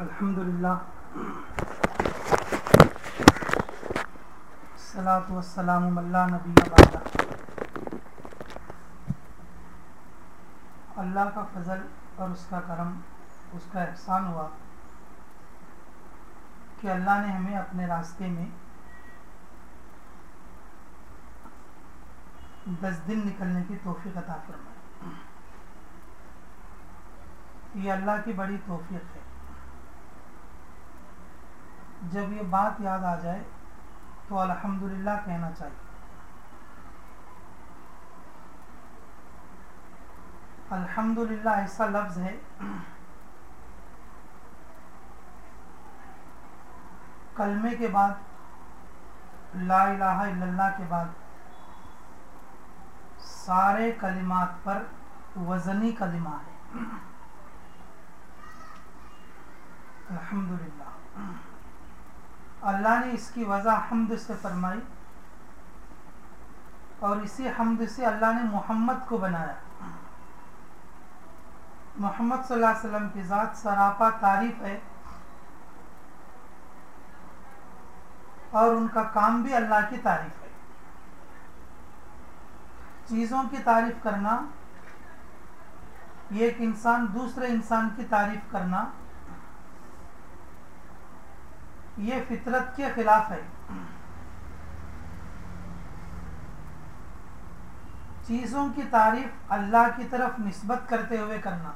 अल्हम्दुलिल्लाह। नबी अल्लाह का फजल और उसका करम, उसका एहसान हुआ कि अल्लाह ने हमें अपने रास्ते में दस दिन निकलने की तोफ़ी अता फरमाई। ये अल्लाह की बड़ी तोफ़ी है। जब ये बात याद आ जाए तो अल्हम्दुलिल्लाह कहना चाहिए। अल्हम्दुलिल्लाह ऐसा लफ्ज़ है, कलमे के बाद, ला इलाहा इल्लल्लाह के बाद, सारे कलिमात पर वज़नी कलिमा है। अल्हम्दुलिल्लाह। अल्लाह ने इसकी वजह हमद से फरमाई और इसी हमद से अल्लाह ने मोहम्मद को बनाया। मोहम्मद वसल्लम की ज़ात सरापा तारीफ़ है और उनका काम भी अल्लाह की तारीफ़ है। चीज़ों की तारीफ़ करना, एक इंसान दूसरे इंसान की तारीफ़ करना ये फितरत के खिलाफ है। चीज़ों की तारीफ़ अल्लाह की तरफ़ निस्बत करते हुए करना।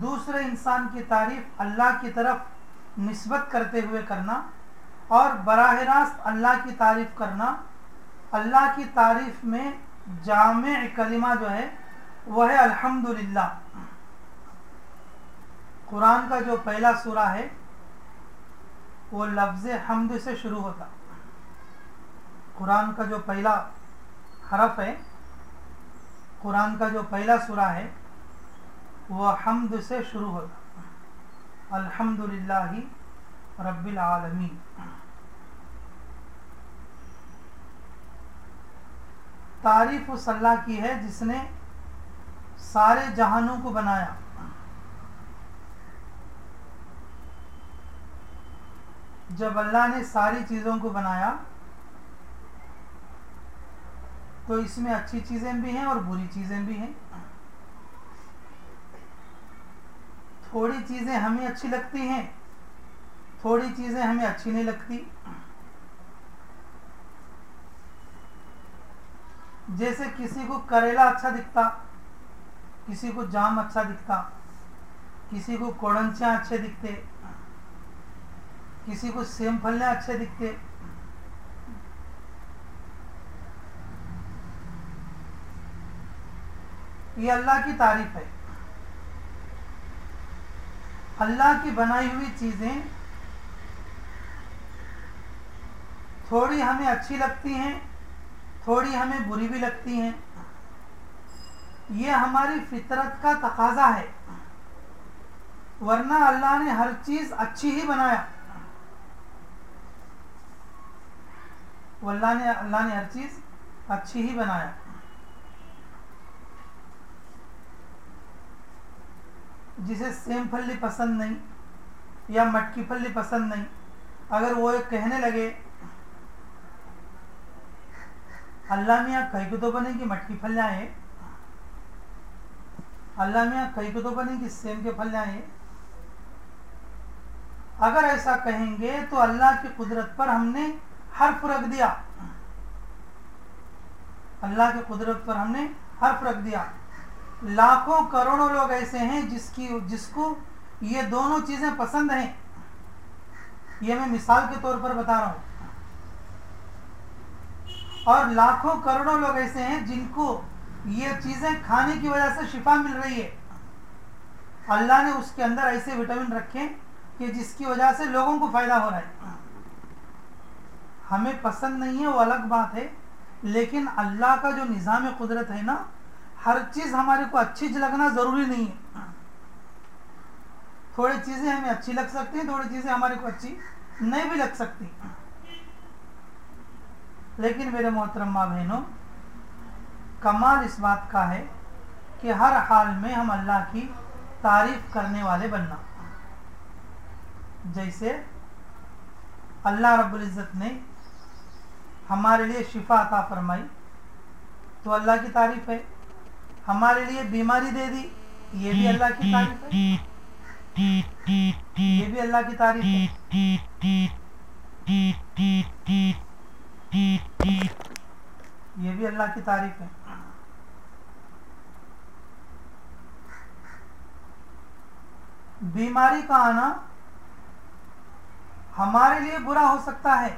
दूसरे इंसान की तारीफ़ अल्लाह की तरफ़ निस्बत करते हुए करना और बराह रास्त अल्लाह की तारीफ़ करना। अल्लाह की तारीफ़ में जाम कलिमा जो है, वह है अल्हम्दुलिल्लाह। कुरान का जो पहला सूरा है, वो लफ्ज़ हमद से शुरू होता। कुरान का जो पहला हरफ है, कुरान का जो पहला सूरा है वह हमद से शुरू होता। अल्हम्दुलिल्लाह रब्बिल आलमीन। तारीफ़ उस अल्लाह की है जिसने सारे जहानों को बनाया। जब अल्लाह ने सारी चीज़ों को बनाया तो इसमें अच्छी चीज़ें भी हैं और बुरी चीज़ें भी हैं। थोड़ी चीज़ें हमें अच्छी लगती हैं, थोड़ी चीज़ें हमें अच्छी नहीं लगती। जैसे किसी को करेला अच्छा दिखता, किसी को जाम अच्छा दिखता, किसी को कोड़ंचा अच्छे दिखते किसी को सेम फलने अच्छे दिखते। ये अल्लाह की तारीफ़ है। अल्लाह की बनाई हुई चीज़ें थोड़ी हमें अच्छी लगती हैं, थोड़ी हमें बुरी भी लगती हैं। ये हमारी फितरत का तकाजा है। वरना अल्लाह ने हर चीज़ अच्छी ही बनाया। अल्लाह ने अल्लाह ने हर चीज़ अच्छी ही बनाया। जिसे सेम फल्ली पसंद नहीं, या मटकी फल्ली पसंद नहीं, अगर वो एक कहने लगे, अल्लाह मियाँ, कई को तो बनेगी मटकी फलियाँ है अल्लाह मियाँ, कई को तो बनेगी सेम के फलियाँ है अगर ऐसा कहेंगे तो अल्लाह की कुदरत पर हमने हर्फ रख दिया। अल्लाह की कुदरत पर हमने हर्फ रख दिया। लाखों करोड़ों लोग ऐसे हैं जिसकी, जिसको ये दोनों चीज़ें पसंद हैं। ये मैं मिसाल के तौर पर बता रहा हूँ। और लाखों करोड़ों लोग ऐसे हैं जिनको ये चीज़ें खाने की वजह से शिफा मिल रही है। अल्लाह ने उसके अंदर ऐसे विटामिन रखे कि जिसकी वजह से लोगों को फ़ायदा हो रहा है। हमें पसंद नहीं है, वो अलग बात है। लेकिन अल्लाह का जो निज़ाम कुदरत है ना, हर चीज़ हमारे को अच्छी लगना ज़रूरी नहीं है। थोड़ी चीज़ें हमें अच्छी लग सकती हैं, थोड़ी चीज़ें हमारे को अच्छी नहीं भी लग सकती। लेकिन मेरे मोहतरम माँ बहनों, कमाल इस बात का है कि हर हाल में हम अल्लाह की तारीफ़ करने वाले बनना। जैसे अल्लाह रब्बुल इज़्ज़त ने हमारे लिए शिफा अता फरमाई। तो अल्लाह की तारीफ़ है। हमारे लिए बीमारी दे दी। ये भी अल्लाह की तारीफ़ है। ये भी अल्लाह की तारीफ़ है। ये भी अल्लाह की तारीफ़ है। बीमारी का आना हमारे लिए बुरा हो सकता है।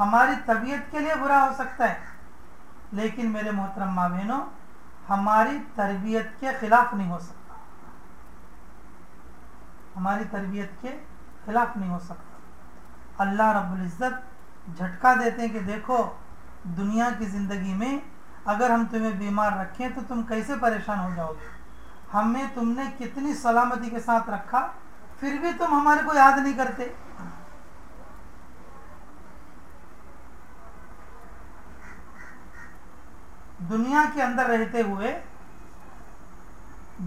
हमारी तबीयत के लिए बुरा हो सकता है। लेकिन मेरे मोहतरम माँ बहनों हमारी तरबियत के खिलाफ नहीं हो सकता। हमारी तरबियत के खिलाफ नहीं हो सकता। अल्लाह रब्बुल इज़्ज़त झटका देते हैं कि देखो, दुनिया की ज़िंदगी में अगर हम तुम्हें बीमार रखें तो तुम कैसे परेशान हो जाओगे? हमें तुमने कितनी सलामती के साथ रखा, फिर भी तुम हमारे को याद नहीं करते। दुनिया के अंदर रहते हुए,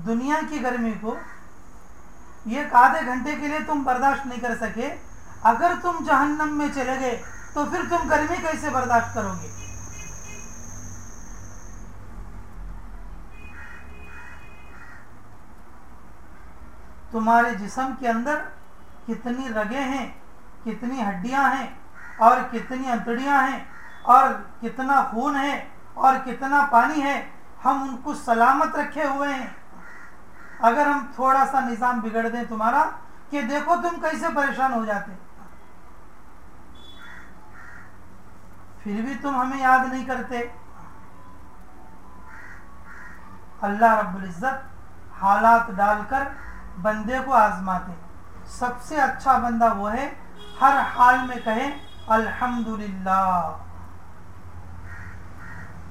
दुनिया की गर्मी को एक आधे घंटे के लिए तुम बर्दाश्त नहीं कर सके। अगर तुम जहन्नम में चले गए तो फिर तुम गर्मी कैसे बर्दाश्त करोगे? तुम्हारे जिसम के अंदर कितनी रगे हैं, कितनी हड्डियाँ हैं, और कितनी अंतड़ियाँ हैं, और कितना खून है और कितना पानी है, हम उनको सलामत रखे हुए हैं। अगर हम थोड़ा सा निज़ाम बिगड़ दें तुम्हारा, कि देखो तुम कैसे परेशान हो जाते। फिर भी तुम हमें याद नहीं करते। अल्लाह रब्बुल इज़्ज़त हालात डालकर बंदे को आजमाते। सबसे अच्छा बंदा वो है, हर हाल में कहे, अल्हम्दुलिल्लाह।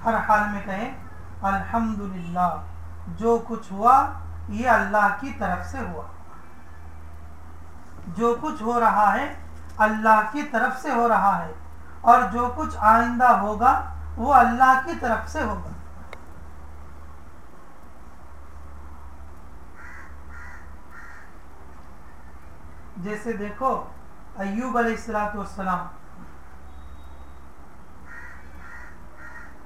हर हाल में कहे, अल्हम्दुलिल्लाह, जो कुछ हुआ, ये अल्लाह की तरफ़ से हुआ। जो कुछ हो रहा है, अल्लाह की तरफ़ से हो रहा है। और जो कुछ आइंदा होगा, वो अल्लाह की तरफ़ से होगा। जैसे देखो अयूब सलाम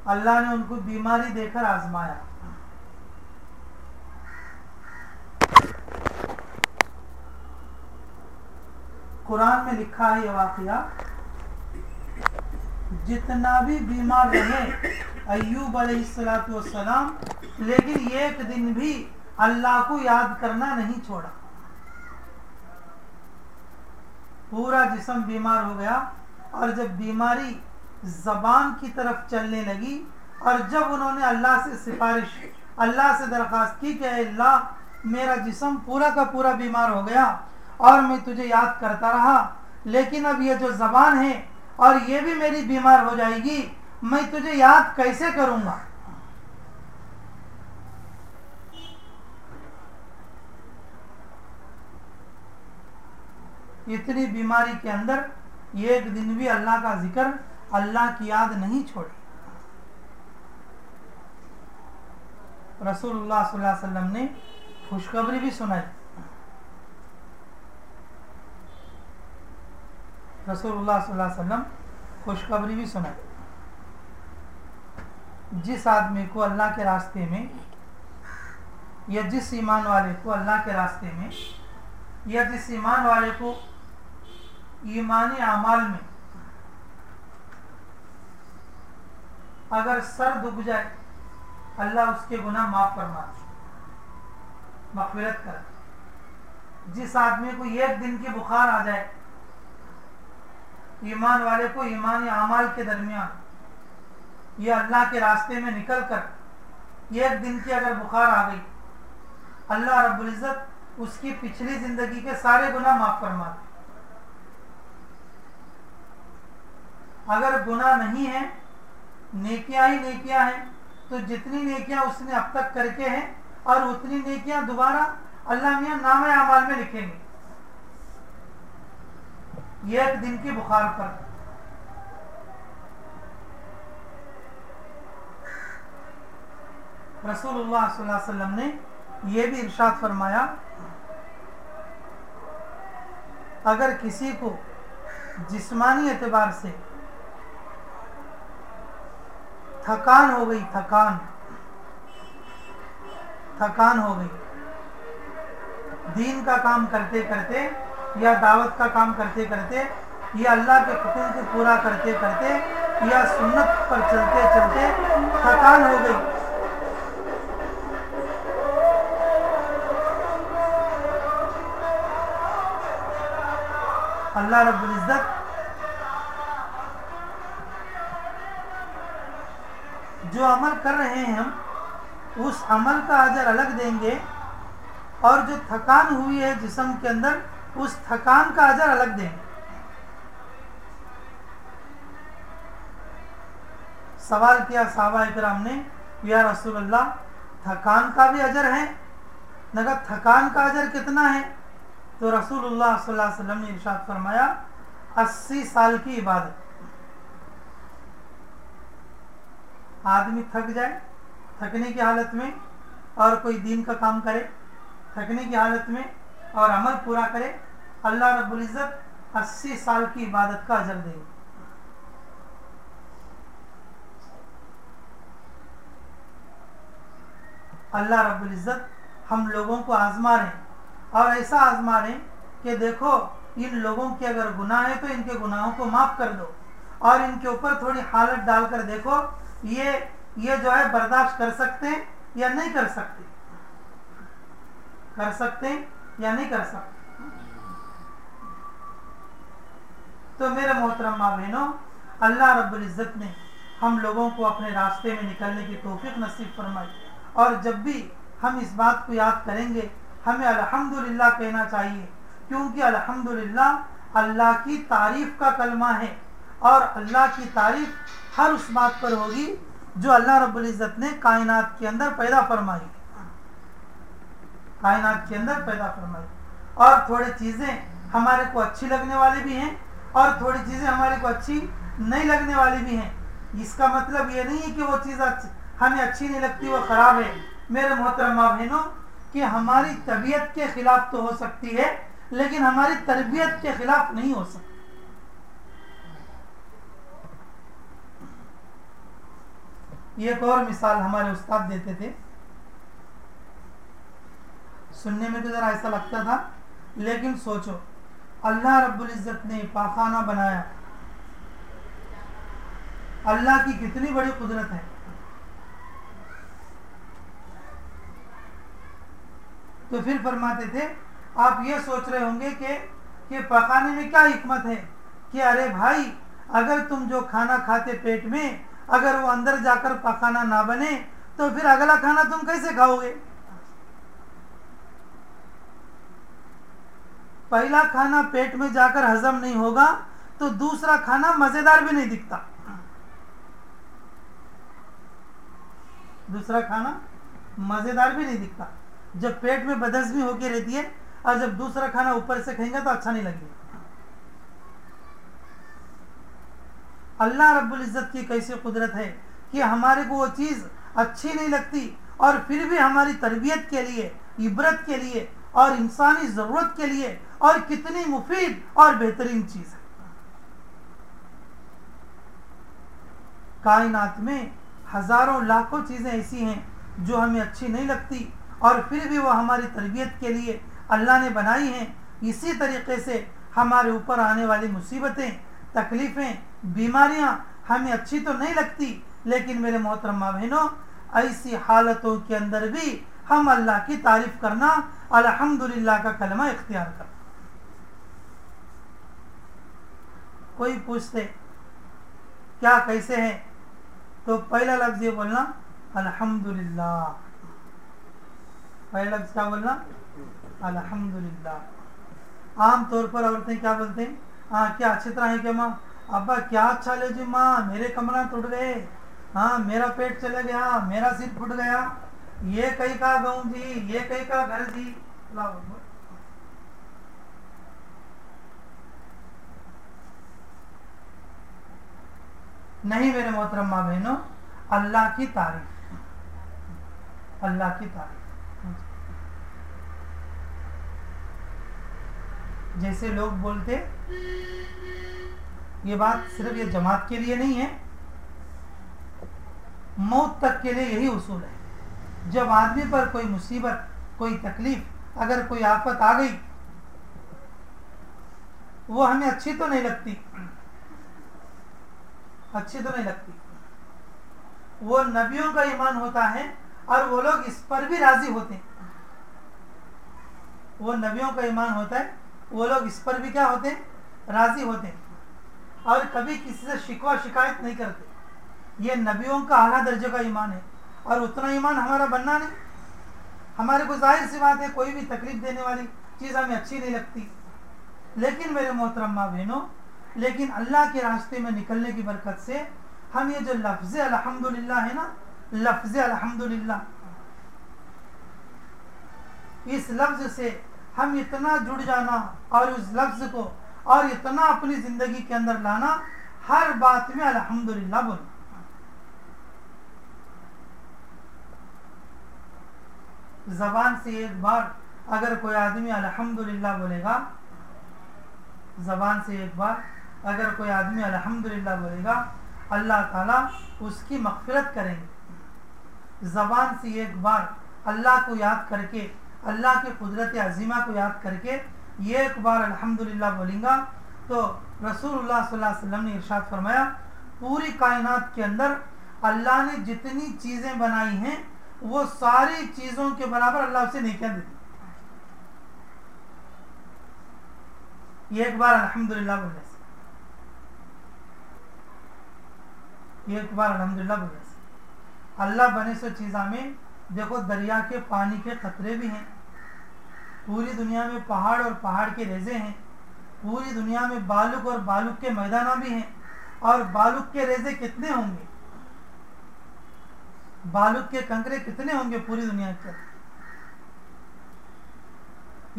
अल्लाह ने उनको बीमारी देकर आजमाया। कुरान में लिखा है यह वाकया, जितना भी बीमार रहे अयूब सलाम लेकिन एक दिन भी अल्लाह को याद करना नहीं छोड़ा। पूरा जिसम बीमार हो गया, और जब बीमारी जबान की तरफ़ चलने लगी और जब उन्होंने अल्लाह से सिफारिश, अल्लाह से दरख्वास्त की कि अल्लाह, मेरा जिसम पूरा का पूरा बीमार हो गया और मैं तुझे याद करता रहा, लेकिन अब ये जो जबान है और ये भी मेरी बीमार हो जाएगी, मैं तुझे याद कैसे करूँगा? इतनी बीमारी के अंदर एक दिन भी अल्लाह का ज़िक्र अल्लाह की याद नहीं छोड़ी। रसूलुल्लाह सल्लल्लाहु अलैहि वसल्लम ने खुशखबरी भी सुनाई। रसूलुल्लाह सल्लल्लाहु अलैहि वसल्लम खुशखबरी भी सुनाई। जिस आदमी को अल्लाह के रास्ते में या जिस ईमान वाले को अल्लाह के रास्ते में या जिस ईमान वाले को ईमान अमाल में अगर सर दुख जाए, अल्लाह उसके गुना माफ़ फरमा मफफरत कर। जिस आदमी को एक दिन की बुखार आ जाए, ईमान वाले को ईमान अमाल के दरमियान, ये अल्लाह के रास्ते में निकल कर एक दिन की अगर बुखार आ गई, अल्लाह रब्बुल इज़्ज़त उसकी पिछली ज़िंदगी के सारे गुना माफ़ फरमाते अगर गुना नहीं है नेकियाँ ही नेकियाँ हैं। तो जितनी नेकियाँ उसने अब तक करके हैं और उतनी नेकियाँ दोबारा अल्लाह मियाँ नाम अमाल में लिखेंगे। एक दिन की बुखार पर। रसूलुल्लाह सल्लल्लाहु अलैहि वसल्लम ने यह भी इरशाद फरमाया, अगर किसी को जिस्मानी एतबार से थकान हो गई, थकान। थकान हो गई। दीन का काम करते करते या दावत का काम करते करते या अल्लाह के हुक्म को पूरा करते करते या सुन्नत पर चलते चलते थकान हो गई। अल्लाह रब्बुल इज़्ज़त जो अमल कर रहे हैं हम, उस अमल का अजर अलग देंगे। और जो थकान हुई है जिसम के अंदर, उस थकान का अजर अलग देंगे। सवाल किया साहबा इकराम ने, या रसूलुल्लाह, थकान का भी अजर है? नगर थकान का अजर कितना है? तो रसूलुल्लाह सल्लल्लाहु अलैहि वसल्लम ने इरशाद फरमाया 80 साल की इबादत। आदमी थक जाए, थकने की हालत में और कोई दीन का काम करे, थकने की हालत में और अमल पूरा करे, अल्लाह रब्बुल इज़्ज़त 80 साल की इबादत का अजर देंगे अल्लाह रब्बुल इज़्ज़त हम लोगों को आजमा रहे और ऐसा आजमा रहे कि देखो, इन लोगों के अगर गुनाह है तो इनके गुनाहों को माफ़ कर दो और इनके ऊपर थोड़ी हालत डालकर देखो ये ये जो है बर्दाश्त कर सकते हैं या नहीं कर सकते? कर सकते हैं या नहीं कर सकते? तो मेरे मोहतरम बहनों अल्लाह रब्बुल इज़्ज़त ने हम लोगों को अपने रास्ते में निकलने की तोफीक नसीब फरमाई। और जब भी हम इस बात को याद करेंगे, हमें अल्हम्दुलिल्लाह कहना चाहिए, क्योंकि अल्हम्दुलिल्लाह अल्लाह की तारीफ़ का कलमा है। और अल्लाह की तारीफ़ हर उस बात पर होगी जो अल्लाह रब्बुल इज़्ज़त ने कायनात के अंदर पैदा फरमाई। कायनात के अंदर पैदा फरमाई। और थोड़ी चीज़ें हमारे को अच्छी लगने वाली भी हैं और थोड़ी चीज़ें हमारे को अच्छी नहीं लगने वाली भी हैं। इसका मतलब ये नहीं है कि वो चीज़ हमें अच्छी नहीं लगती, वो ख़राब है। मेरे मोहतरमा बहनों, कि हमारी तबीयत के खिलाफ तो हो सकती है, लेकिन हमारी तरबियत के खिलाफ नहीं हो सकती। एक और मिसाल हमारे उस्ताद देते थे। सुनने में तो जरा ऐसा लगता था, लेकिन सोचो, अल्लाह रब्बुल इज़्ज़त ने पाखाना बनाया। अल्लाह की कितनी बड़ी कुदरत है। तो फिर फरमाते थे, आप ये सोच रहे होंगे कि कि पकाने में क्या हिकमत है कि अरे भाई, अगर तुम जो खाना खाते पेट में अगर वो अंदर जाकर पकाना ना बने तो फिर अगला खाना तुम कैसे खाओगे? पहला खाना पेट में जाकर हजम नहीं होगा तो दूसरा खाना मज़ेदार भी नहीं दिखता। दूसरा खाना मज़ेदार भी नहीं दिखता। जब पेट में बदहजमी होकर रहती है, और जब दूसरा खाना ऊपर से खाएँगे तो अच्छा नहीं लगेगा। अल्लाह रब्बुल इज़्ज़त की कैसी कुदरत है कि हमारे को वो चीज़ अच्छी नहीं लगती और फिर भी हमारी तरबियत के लिए, इबरत के लिए और इंसानी ज़रूरत के लिए और कितनी मुफीद और बेहतरीन चीज़ है। कायनात में हज़ारों, लाखों चीज़ें ऐसी हैं जो हमें अच्छी नहीं लगती और फिर भी वो हमारी तरबियत के लिए अल्लाह ने बनाई हैं। इसी तरीके से हमारे ऊपर आने वाली मुसीबतें, तकलीफ़ें बीमारियाँ हमें अच्छी तो नहीं लगती, लेकिन मेरे मोहतरमा बहनों, ऐसी हालतों के अंदर भी हम अल्लाह की तारीफ़ करना, अल्हम्दुलिल्लाह का कलमा इख्तियार कर कोई पूछते, क्या कैसे है? तो पहला लफ्ज ये बोलना, अल्हम्दुलिल्लाह। पहला लफ्ज क्या बोलना? अल्हम्दुलिल्लाह। आम तौर पर औरतें क्या बोलते हैं? हाँ क्या अच्छी तरह है क्या माँ? अब्बा, क्या अच्छा ले जी माँ, मेरे कमरा टूट गए। हाँ मेरा पेट चला गया, मेरा सिर फूट गया। ये कहीं का गाँव जी, ये कहीं का घर जी। नहीं मेरे मोहतरम माँ बहनों, अल्लाह की तारीफ़। अल्लाह की तारीफ़। जैसे लोग बोलते ये बात सिर्फ़ ये जमात के लिए नहीं है, मौत तक के लिए यही उसूल है। जब आदमी पर कोई मुसीबत, कोई तकलीफ़, अगर कोई आफत आ गई, वो हमें अच्छी तो नहीं लगती। अच्छी तो नहीं लगती। वो नबियों का ईमान होता है और वो लोग इस पर भी राज़ी होते हैं। वो नबियों का ईमान होता है, वो लोग इस पर भी क्या होते हैं? राज़ी होते हैं। और कभी किसी से शिकवा शिकायत नहीं करते। ये नबियों का आला दर्जे का ईमान है। और उतना ईमान हमारा बनना नहीं। हमारे को ज़ाहिर सी बात है, कोई भी तकलीफ़ देने वाली चीज़ हमें अच्छी नहीं लगती। लेकिन मेरे मोहतरमा बहनों, लेकिन अल्लाह के रास्ते में निकलने की बरकत से हम ये जो लफ्ज़ अल्हम्दुलिल्लाह है ना, लफ्ज़ अल्हम्दुलिल्लाह, इस लफ्ज़ से हम इतना जुड़ जाना और उस लफ्ज़ को और इतना अपनी ज़िंदगी के अंदर लाना, हर बात में अल्हम्दुलिल्लाह बोलना। जबान से एक बार अगर कोई आदमी अल्हम्दुलिल्लाह बोलेगा, जबान से एक बार अगर कोई आदमी अल्हम्दुलिल्लाह बोलेगा, अल्लाह ताला उसकी मगफिरत करेंगे। ज़बान से एक बार अल्लाह को याद करके, अल्लाह की कुदरत अजीमा को याद करके ये एक बार अल्हम्दुलिल्लाह बोलेंगा। तो रसूलुल्लाह सल्लल्लाहु अलैहि वसल्लम ने इरशाद फरमाया, पूरी कायनात के अंदर अल्लाह ने जितनी चीज़ें बनाई हैं, वो सारी चीज़ों के बराबर अल्लाह उसे नहीं क्या देती एक बार अल्हम्दुलिल्लाह बोलने से एक बार अल्हम्दुलिल्लाह बोलने अल्लाह बने सो चीज़ा में देखो दरिया के पानी के खतरे भी हैं। पूरी दुनिया में पहाड़ और पहाड़ के रेजे हैं। पूरी दुनिया में बालुक और बालुक के मैदाना भी हैं। और बालुक के रेजे कितने होंगे? बालुक के कंकरे कितने होंगे पूरी दुनिया के?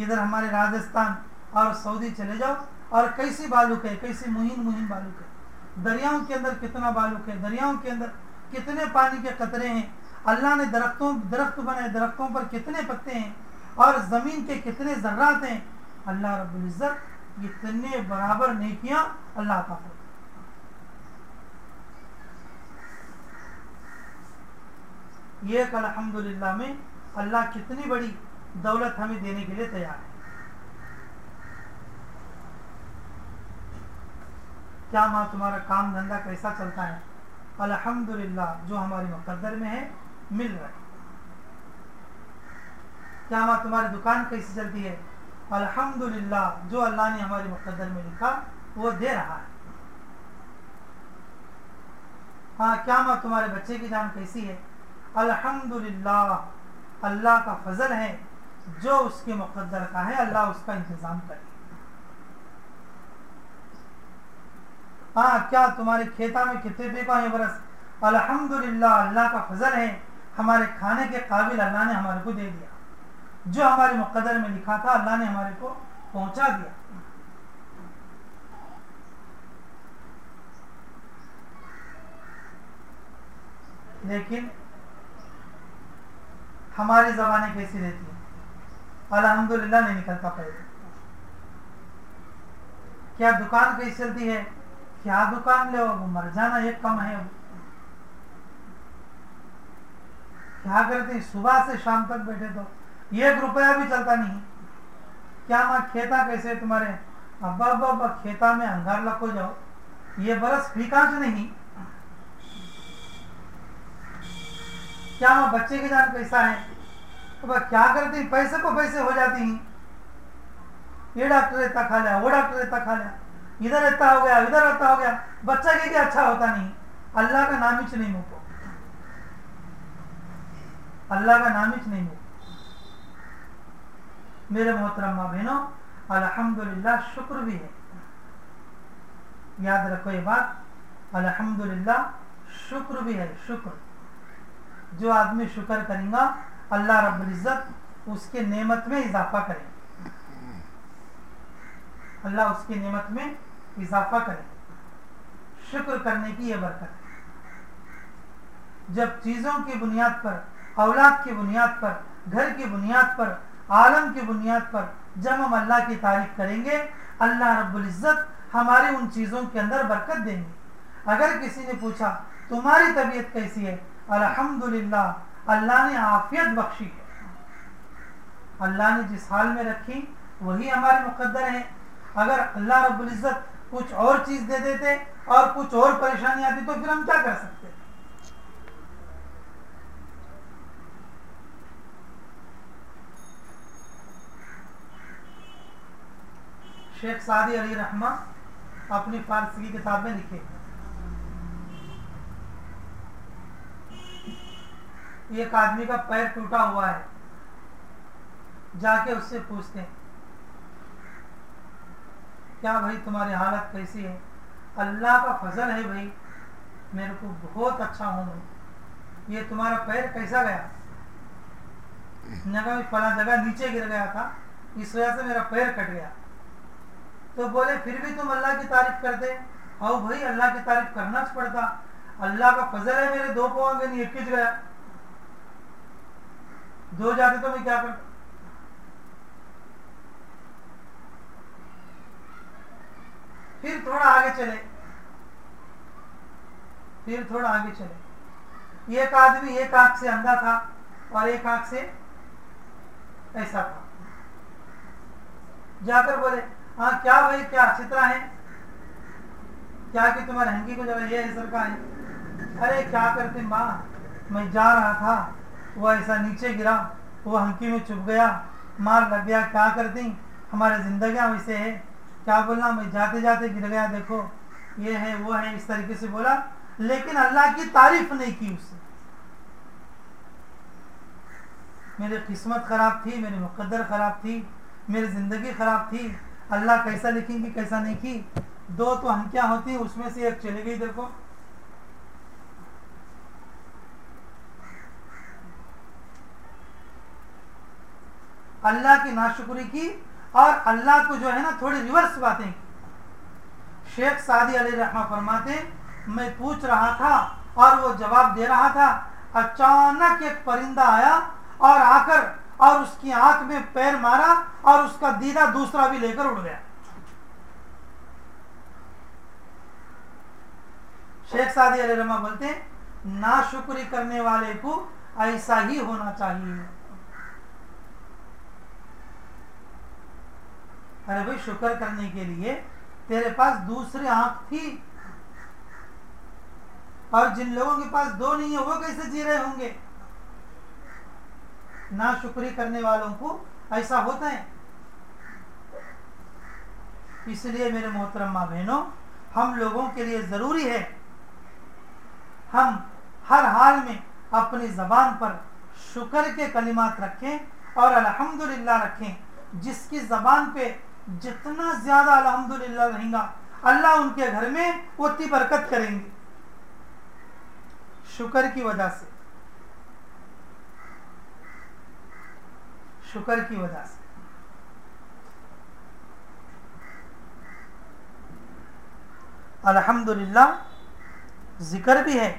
इधर हमारे राजस्थान और सऊदी चले जाओ। और कैसी बालुक है? कैसी मुहिम मुहिम बालुक है? दरियाओं के अंदर कितना बालुक है? दरियाओं के अंदर कितने पानी के कतरे हैं? अल्लाह ने दरख्तों, दरख्त बनाए, दरख्तों पर कितने पत्ते हैं? और ज़मीन के कितने ज़र्रात हैं? अल्लाह रब्बुल इज़्ज़त इतने बराबर नेकियाँ अल्लाह का ये एक अल्हम्दुलिल्लाह में अल्लाह कितनी बड़ी दौलत हमें देने के लिए तैयार है। क्या माँ तुम्हारा काम धंधा कैसा चलता है? अल्हम्दुलिल्लाह, जो हमारे मुकद्दर में है, मिल रहा है। क्या तुम्हारी दुकान कैसी चलती है? अल्हम्दुलिल्लाह, जो अल्लाह ने हमारे मुकद्दर में लिखा, वो दे रहा है। हाँ क्या माँ तुम्हारे बच्चे की जान कैसी है? अल्हम्दुलिल्लाह, अल्लाह का फजल है, जो उसके मुकद्दर का है, अल्लाह उसका इंतज़ाम करे। हाँ क्या तुम्हारे खेता में कितने बेका है बरस? अल्हम्दुलिल्लाह, अल्लाह का फजल है, हमारे खाने के काबिल अल्लाह ने हमारे को दे दिया। जो हमारे मुकदर में लिखा था, अल्लाह ने हमारे को पहुँचा दिया। लेकिन हमारी जबानें कैसी रहती हैं? अलहमदुल्ला नहीं निकलता पहले। क्या दुकान कैसी चलती है? क्या दुकान ले वो मर जाना एक कम है। क्या करते सुबह से शाम तक बैठे तो एक रुपया भी चलता नहीं। क्या माँ, खेता कैसे तुम्हारे? अब्बा अब्बा खेता में अंगार लको जाओ। ये बरस फीकाश नहीं। क्या माँ, बच्चे की जान कैसा है? तो क्या करती? पैसे को पैसे हो जाती हैं। ये डॉक्टर इतना खा लिया, वो डॉक्टर इतना खा लिया। इधर इतना हो गया इधर इतना हो गया। बच्चा के क्या अच्छा होता नहीं। अल्लाह का नाम ही नहीं मुको। अल्लाह का नाम ही नहीं मुको। मेरे मोहतरमा बहनों, अल्हम्दुलिल्लाह शुक्र भी है। याद रखो ये बात, अल्हम्दुलिल्लाह शुक्र भी है, शुक्र। जो आदमी शुक्र करेगा, अल्लाह रब्बुल इज़्ज़त उसके नेमत में इजाफा करे। अल्लाह उसकी नेमत में इजाफा करे। शुक्र करने की यह बरकत है। जब चीज़ों की बुनियाद पर, औलाद की बुनियाद पर, घर की बुनियाद पर आलम की बुनियाद पर जब हम अल्लाह की तारीफ़ करेंगे, अल्लाह रब्बुल इज़्ज़त हमारी उन चीज़ों के अंदर बरकत देंगे। अगर किसी ने पूछा, तुम्हारी तबीयत कैसी है? अल्हम्दुलिल्लाह, अल्लाह ने आफियत बख्शी है। अल्लाह ने जिस हाल में रखी, वही हमारे मुकद्दर है। अगर अल्लाह रब्बुल इज़्ज़त कुछ और चीज़ दे देते और कुछ और परेशानी आती तो फिर हम क्या कर सकते? शेख सादी अली रहमा अपनी फारसी की किताब में लिखे एक आदमी का पैर टूटा हुआ है। जाके उससे पूछते हैं, क्या भाई तुम्हारी हालत कैसी है? अल्लाह का फजल है भाई, मेरे को बहुत अच्छा हूँ मैं ये तुम्हारा पैर कैसा गया? जगह फला जगह नीचे गिर गया था, इस वजह से मेरा पैर कट गया। तो बोले, फिर भी तुम अल्लाह की तारीफ़ करते? आओ भाई, अल्लाह की तारीफ़ करना पड़ता। अल्लाह का फजल है मेरे, दो पाओ नहीं, एक गया दो जाते तो मैं क्या करता फिर थोड़ा आगे चले। फिर थोड़ा आगे चले। एक आदमी एक आँख से अंधा था और एक आँख से ऐसा था। जाकर बोले हाँ क्या भाई, क्या चित्रा है? क्या कि तुम्हारे हंगी को जरा ये सर का है? अरे, क्या करते माँ? मैं जा रहा था वो ऐसा नीचे गिरा वो हंकी में चुप गया। मार लग गया, क्या करती? हमारे ज़िंदगी वैसे है। क्या बोलना? मैं जाते जाते गिर गया, देखो। ये है, वो है, इस तरीके से बोला। लेकिन अल्लाह की तारीफ़ नहीं की उससे। मेरी किस्मत खराब थी, मेरी मुकद्दर खराब थी, मेरी ज़िंदगी खराब थी। अल्लाह कैसा लिखेंगी कैसा नहीं की। दो तो हम हंकियाँ होती उसमें से एक चली गई, देखो। अल्लाह की नाशुक्री की और अल्लाह को जो है ना, थोड़ी रिवर्स बातें शेख सादी अली रहमा फरमाते, मैं पूछ रहा था और वो जवाब दे रहा था, अचानक एक परिंदा आया और आकर और उसकी आँख में पैर मारा और उसका दीदा दूसरा भी लेकर उड़ गया। शेख सादी अली रहमा बोलते नाशुक्री करने वाले को ऐसा ही होना चाहिए। अरे भाई, शुक्र करने के लिए तेरे पास दूसरी आँख थी। और जिन लोगों के पास दो नहीं है, वो कैसे जी रहे होंगे? ना शुक्री करने वालों को ऐसा होता है? इसलिए मेरे मोहतरमा बहनों, हम लोगों के लिए ज़रूरी है, हम हर हाल में अपनी जबान पर शुक्र के कलिमात रखें और अल्हम्दुलिल्लाह रखें, जिसकी जबान पे जितना ज़्यादा अल्हम्दुलिल्लाह रहेगा, अल्लाह उनके घर में उतनी बरकत करेंगे। शुक्र की वजह से। शुक्र की वजह से। अल्हम्दुलिल्लाह, ज़िक्र भी है।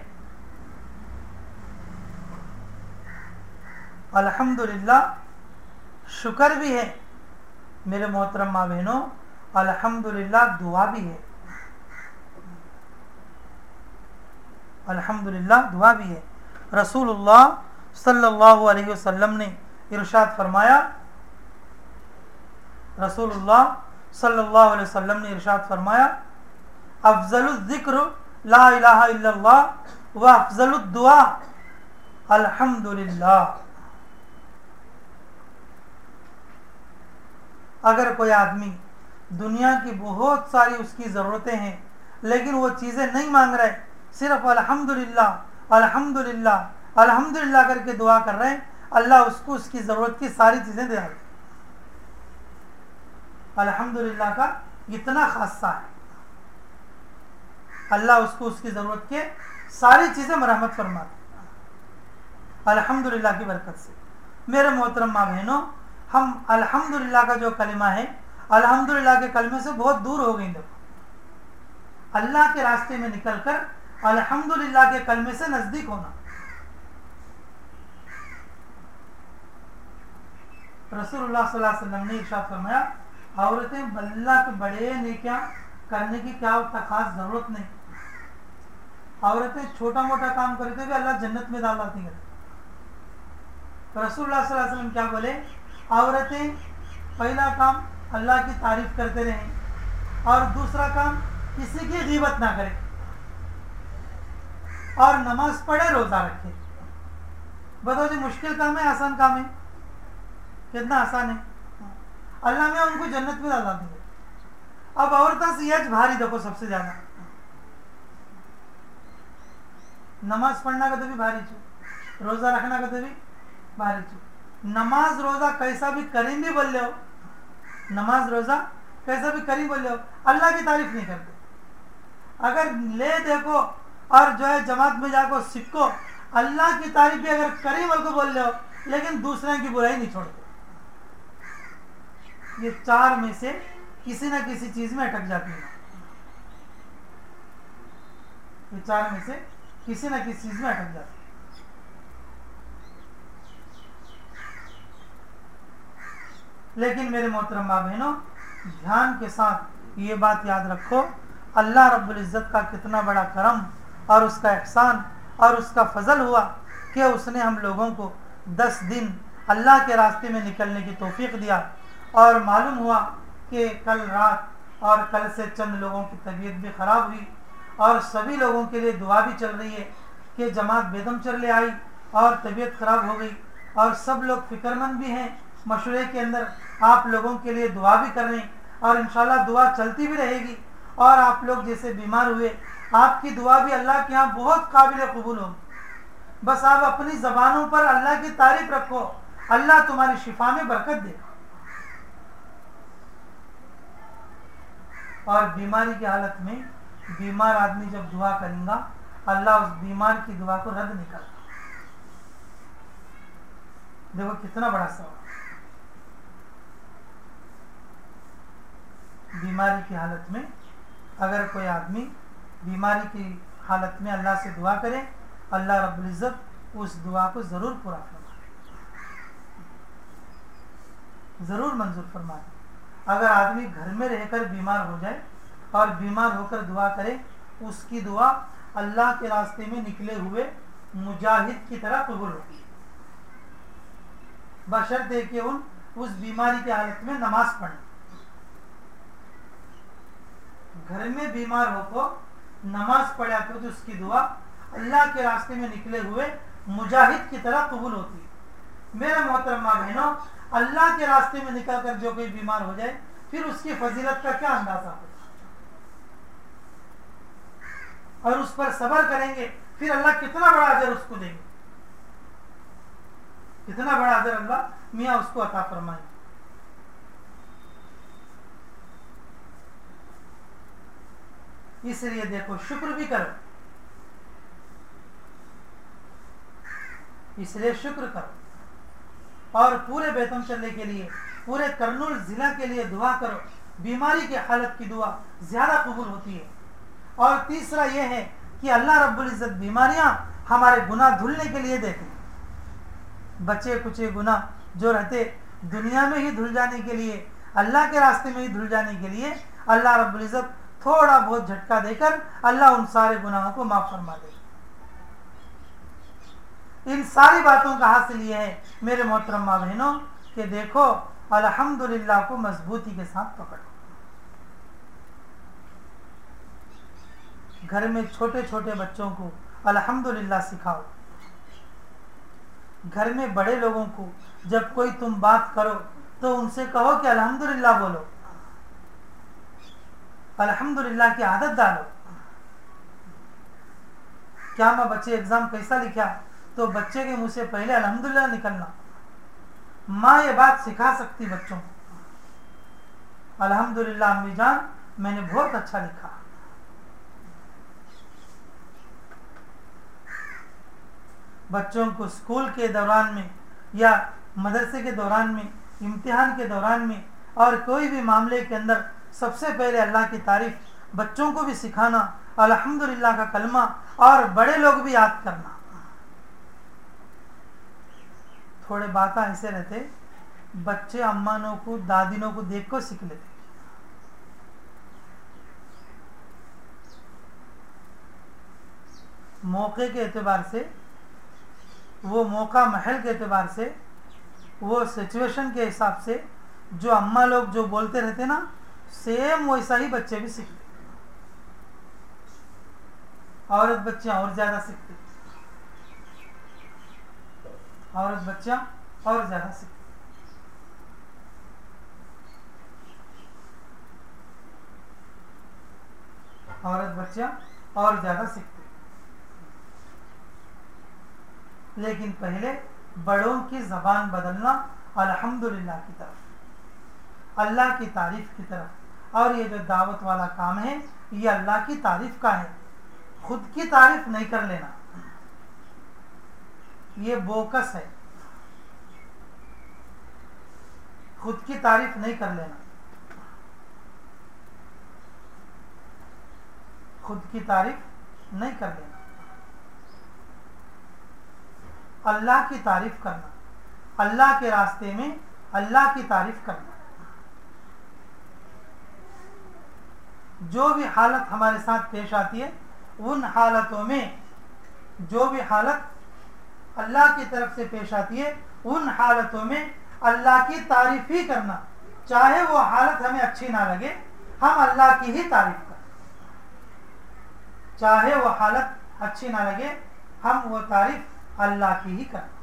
अल्हम्दुलिल्लाह, शुक्र भी है। मेरे मोहतरम माँ बहनों, अल्हम्दुलिल्लाह, दुआ भी है। अल्हम्दुलिल्लाह, दुआ भी है। रसूलुल्लाह सल्लल्लाहु अलैहि वसल्लम ने इरशाद फरमाया, रसूलुल्लाह सल्लल्लाहु अलैहि वसल्लम ने इरशाद फरमाया, अफजल ज़िक्र ला इलाहा इल्लल्लाह व अफजल दुआ अल्हम्दुलिल्लाह। अगर कोई आदमी दुनिया की बहुत सारी उसकी ज़रूरतें हैं, लेकिन वो चीज़ें नहीं मांग रहे सिर्फ़ अल्हम्दुलिल्लाह अल्हम्दुलिल्लाह अल्हम्दुलिल्लाह करके दुआ कर रहे हैं अल्लाह उसको उसकी ज़रूरत की सारी चीज़ें दे अल्हम्दुलिल्लाह का इतना खासा है। अल्लाह उसको उसकी ज़रूरत के सारी चीज़ें मरहमत फरमाते अल्हम्दुलिल्लाह की बरकत से। मेरे मोहतरम माँ बहनों, हम अल्हम्दुलिल्लाह का जो कलिमा है, अल्हम्दुलिल्लाह के कलमे से बहुत दूर हो गई। देखो, अल्लाह के रास्ते में निकलकर अल्हम्दुलिल्लाह के कलमे से नज़दीक होना। अलैहि ने इरशाद फरमाया, औरतें अल्लाह के बड़े नेकियाँ करने की क्या खास ज़रूरत नहीं। औरतें छोटा मोटा काम करते हुए अल्लाह जन्नत में डाल आती है। वसल्लम क्या बोले, औरतें पहला काम अल्लाह की तारीफ़ करते रहें और दूसरा काम किसी की गिबत ना करें। और नमाज़ पढ़े, रोजा रखे। बताओ जी मुश्किल काम है, आसान काम है। कितना आसान है। अल्लाह में उनको जन्नत में डाला देंगे अब औरता यह भारी देखो सबसे ज़्यादा। नमाज़ पढ़ना का तो भी भारी छू रोजा रखना का तो भी भारी छू नमाज़, रोजा कैसा भी करीम भी बोल हो। नमाज़, रोजा कैसा भी करीम बोल हो। अल्लाह की तारीफ़ नहीं करते। अगर ले देखो और जो है जमात में जाको सीखो, अल्लाह की तारीफ़ भी अगर करीम को बोल रहे हो, लेकिन दूसरे की बुराई नहीं छोड़ते। ये चार में से किसी ना किसी चीज़ में अटक जाती है। ये चार में से किसी ना किसी चीज़ में अटक जाती है। लेकिन मेरे मोहतरम बहनों ध्यान के साथ ये बात याद रखो, अल्लाह रब्बुल इज़्ज़त का कितना बड़ा करम और उसका एहसान और उसका फजल हुआ कि उसने हम लोगों को दस दिन अल्लाह के रास्ते में निकलने की तोफ़ी दिया। और मालूम हुआ कि कल रात और कल से चंद लोगों की तबीयत भी ख़राब हुई और सभी लोगों के लिए दुआ भी चल रही है कि जमात बेदम चल आई और तबीयत ख़राब हो गई और सब लोग फिक्रमंद भी हैं। मशवरे के अंदर आप लोगों के लिए दुआ भी कर रहे हैं और इन दुआ चलती भी रहेगी और आप लोग जैसे बीमार हुए, आपकी दुआ भी अल्लाह के यहाँ बहुत काबिल कबूल हो। बस आप अपनी जबानों पर अल्लाह की तारीफ़ रखो। अल्लाह तुम्हारी शिफा में बरकत दे। और बीमारी की हालत में बीमार आदमी जब दुआ करेगा, अल्लाह उस बीमार की दुआ को रद्द नहीं करता। देखो कितना बड़ा सवाल। बीमारी की हालत में अगर कोई आदमी बीमारी की हालत में अल्लाह से दुआ करे, अल्लाह रब्ज़त उस दुआ को ज़रूर पूरा फरमा ज़रूर मंजूर फरमा अगर आदमी घर में रहकर बीमार हो जाए और बीमार होकर दुआ करे, उसकी दुआ अल्लाह के रास्ते में निकले हुए मुजाहिद की तरह कबूल होती है। बशर्ते कि उन उस बीमारी की हालत में नमाज़ पढ़े। घर में बीमार होकर नमाज़ पढ़ा तो उसकी दुआ अल्लाह के रास्ते में निकले हुए मुजाहिद की तरह कबूल होती है। मेरा मोहतरमा बहनों अल्लाह के रास्ते में निकल कर जो कोई बीमार हो जाए, फिर उसकी फजीलत का क्या अंदाज़ा हो? और उस पर सबर करेंगे, फिर अल्लाह कितना बड़ा अजर उसको देंगे? कितना बड़ा अजर अल्लाह मियाँ उसको अता फरमाए। इसलिए देखो, शुक्र भी करो। इसलिए शुक्र करो। और पूरे बेतम चलने के लिए, पूरे करनूल जिला के लिए दुआ करो। बीमारी के हालत की दुआ ज़्यादा कबूल होती है। और तीसरा यह है कि अल्लाह रब्बुल इज़्ज़त बीमारियाँ हमारे गुनाह धुलने के लिए देते बचे कुचे गुनाह जो रहते, दुनिया में ही धुल जाने के लिए, अल्लाह के रास्ते में ही धुल जाने के लिए, अल्लाह रब्बुल इज़्ज़त थोड़ा बहुत झटका देकर अल्लाह उन सारे गुनाहों को माफ़ फरमा दे इन सारी बातों का हासिल यह है, मेरे मोहतरमा बहनों, कि देखो, अल्हम्दुलिल्लाह को मजबूती के साथ पकड़ो। घर में छोटे छोटे बच्चों को अल्हम्दुलिल्लाह सिखाओ। घर में बड़े लोगों को जब कोई तुम बात करो तो उनसे कहो कि अल्हम्दुलिल्लाह बोलो। अल्हम्दुलिल्लाह की आदत डालो। क्या मैं बच्चे एग्ज़ाम कैसा लिखा? तो बच्चे के मुँह से पहले अल्हम्दुलिल्लाह निकलना। माँ ये बात सिखा सकती बच्चों को। अल्हम्दुलिल्लाह अम्मी जान, मैंने बहुत अच्छा लिखा। बच्चों को स्कूल के दौरान में या मदरसे के दौरान में, इम्तिहान के दौरान में और कोई भी मामले के अंदर सबसे पहले अल्लाह की तारीफ़, बच्चों को भी सिखाना अल्हम्दुलिल्लाह का कलमा और बड़े लोग भी याद करना। थोड़े बात ऐसे रहते, बच्चे अम्मानों को, दादिनों को देख को सीख लेते। मौके के एतबार से, वो मौका महल के एतबार से, वो सिचुएशन के हिसाब से, जो अम्मा लोग जो बोलते रहते ना सेम वैसा ही बच्चे भी सीखते। औरत बच्चे और ज़्यादा सीखते। औरत बच्चा और ज़्यादा सीखते औरत बच्चा और ज़्यादा सीखते लेकिन पहले बड़ों की जबान बदलना अल्हम्दुलिल्लाह की तरफ़, अल्लाह की तारीफ़ की तरफ़। और ये जो दावत वाला काम है, ये अल्लाह की तारीफ़ का है। खुद की तारीफ़ नहीं कर लेना। ये बोकस है। खुद की तारीफ़ नहीं कर लेना। खुद की तारीफ़ नहीं कर लेना। अल्लाह की तारीफ़ करना। अल्लाह के रास्ते में अल्लाह की तारीफ़ करना। जो भी हालत हमारे साथ पेश आती है, उन हालतों में जो भी हालत अल्लाह की तरफ़ से पेश आती है, उन हालतों में अल्लाह की तारीफ़ ही करना। चाहे वो हालत हमें अच्छी ना लगे, हम अल्लाह की ही तारीफ़ करें। चाहे वो हालत अच्छी ना लगे, हम वो तारीफ़ अल्लाह की ही करें।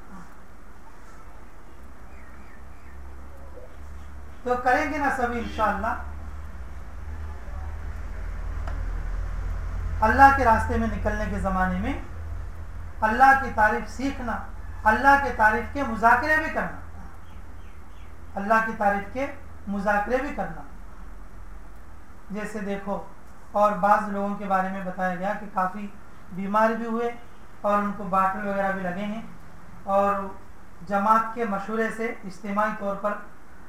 तो करेंगे ना सभी इंशाल्लाह। अल्लाह के रास्ते में निकलने के ज़माने में अल्लाह की तारीफ़ सीखना, अल्लाह के तारीफ़ के मुजाकरे भी करना, अल्लाह की तारीफ़ के मुजाकरे भी करना। जैसे देखो, और बाज़ लोगों के बारे में बताया गया कि काफ़ी बीमार भी हुए और उनको बाटल वगैरह भी लगे हैं। और जमात के मशूरे से इज्तमाही तौर पर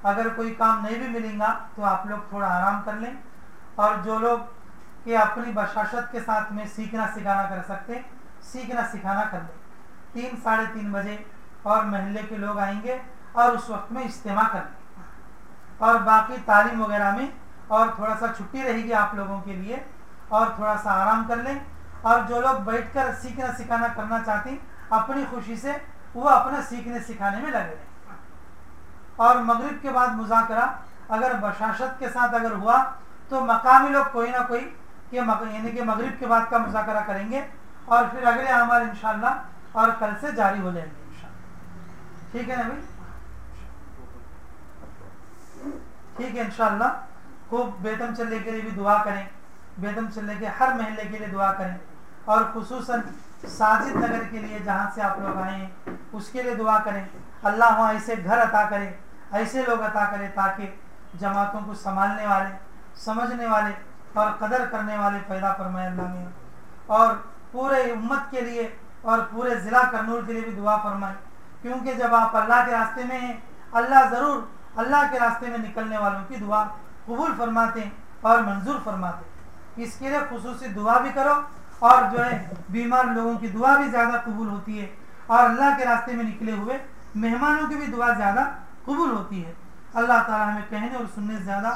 अगर कोई काम नहीं भी मिलेगा तो आप लोग थोड़ा आराम कर लें। और जो लोग कि अपनी बशाशत के साथ में सीखना सिखाना कर सकते सीखना सिखाना कर ले तीन, साढ़े तीन बजे और महल्ले के लोग आएँगे और उस वक्त में इज्तम कर लें और बाकी तालीम वगैरह में और थोड़ा सा छुट्टी रहेगी आप लोगों के लिए और थोड़ा सा आराम कर लें। और जो लोग बैठकर सीखना सिखाना करना चाहते, अपनी खुशी से वो अपना सीखने सिखाने में लगे रहें। और मगरिब के बाद मुजाकरा, अगर बशाशत के साथ अगर हुआ तो मकामी लोग कोई ना कोई कि यानी कि मगरिब के बाद का मुजाकरा करेंगे। और फिर अगले अमल इनशाला और कल से जारी हो जाएँगे ठीक है ना भाई ठीक है इनशाला खूब बेतम चलने के लिए भी दुआ करें। बेतम चलने के हर महल्ले के लिए दुआ करें। और खसूस साजिद नगर के लिए जहाँ से आप लोग आए हैं उसके लिए दुआ करें। अल्लाह वहाँ ऐसे घर अता करे, ऐसे लोग अता करें ताकि जमातों को संभालने वाले, समझने वाले और कदर करने वाले पैदा फरमाए अल्लाह में। और पूरे उम्मत के लिए और पूरे ज़िला करनूल के लिए भी दुआ फरमाए। क्योंकि जब आप अल्लाह के रास्ते में हैं, अल्लाह ज़रूर अल्लाह के रास्ते में निकलने वालों की दुआ कबूल फरमाते हैं और मंजूर फरमाते। हैं इसके लिए खसूस दुआ भी करो और जो है, बीमार लोगों की दुआ भी ज़्यादा कबूल होती है और अल्लाह के रास्ते में निकले हुए मेहमानों की भी दुआ ज़्यादा कबूल होती है। अल्लाह ताला हमें कहने और सुनने ज़्यादा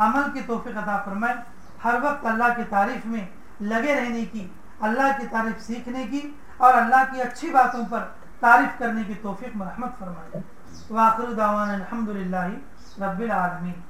अमल की तोफ़ी अता फरमाए। हर वक्त अल्लाह की तारीफ़ में लगे रहने की अल्लाह की तारीफ़ सीखने की और अल्लाह की अच्छी बातों पर तारीफ़ करने की तोफ़ी मरहमत फरमाए। वाखिर दावान अलहमदिल्ला रबी आलमीन।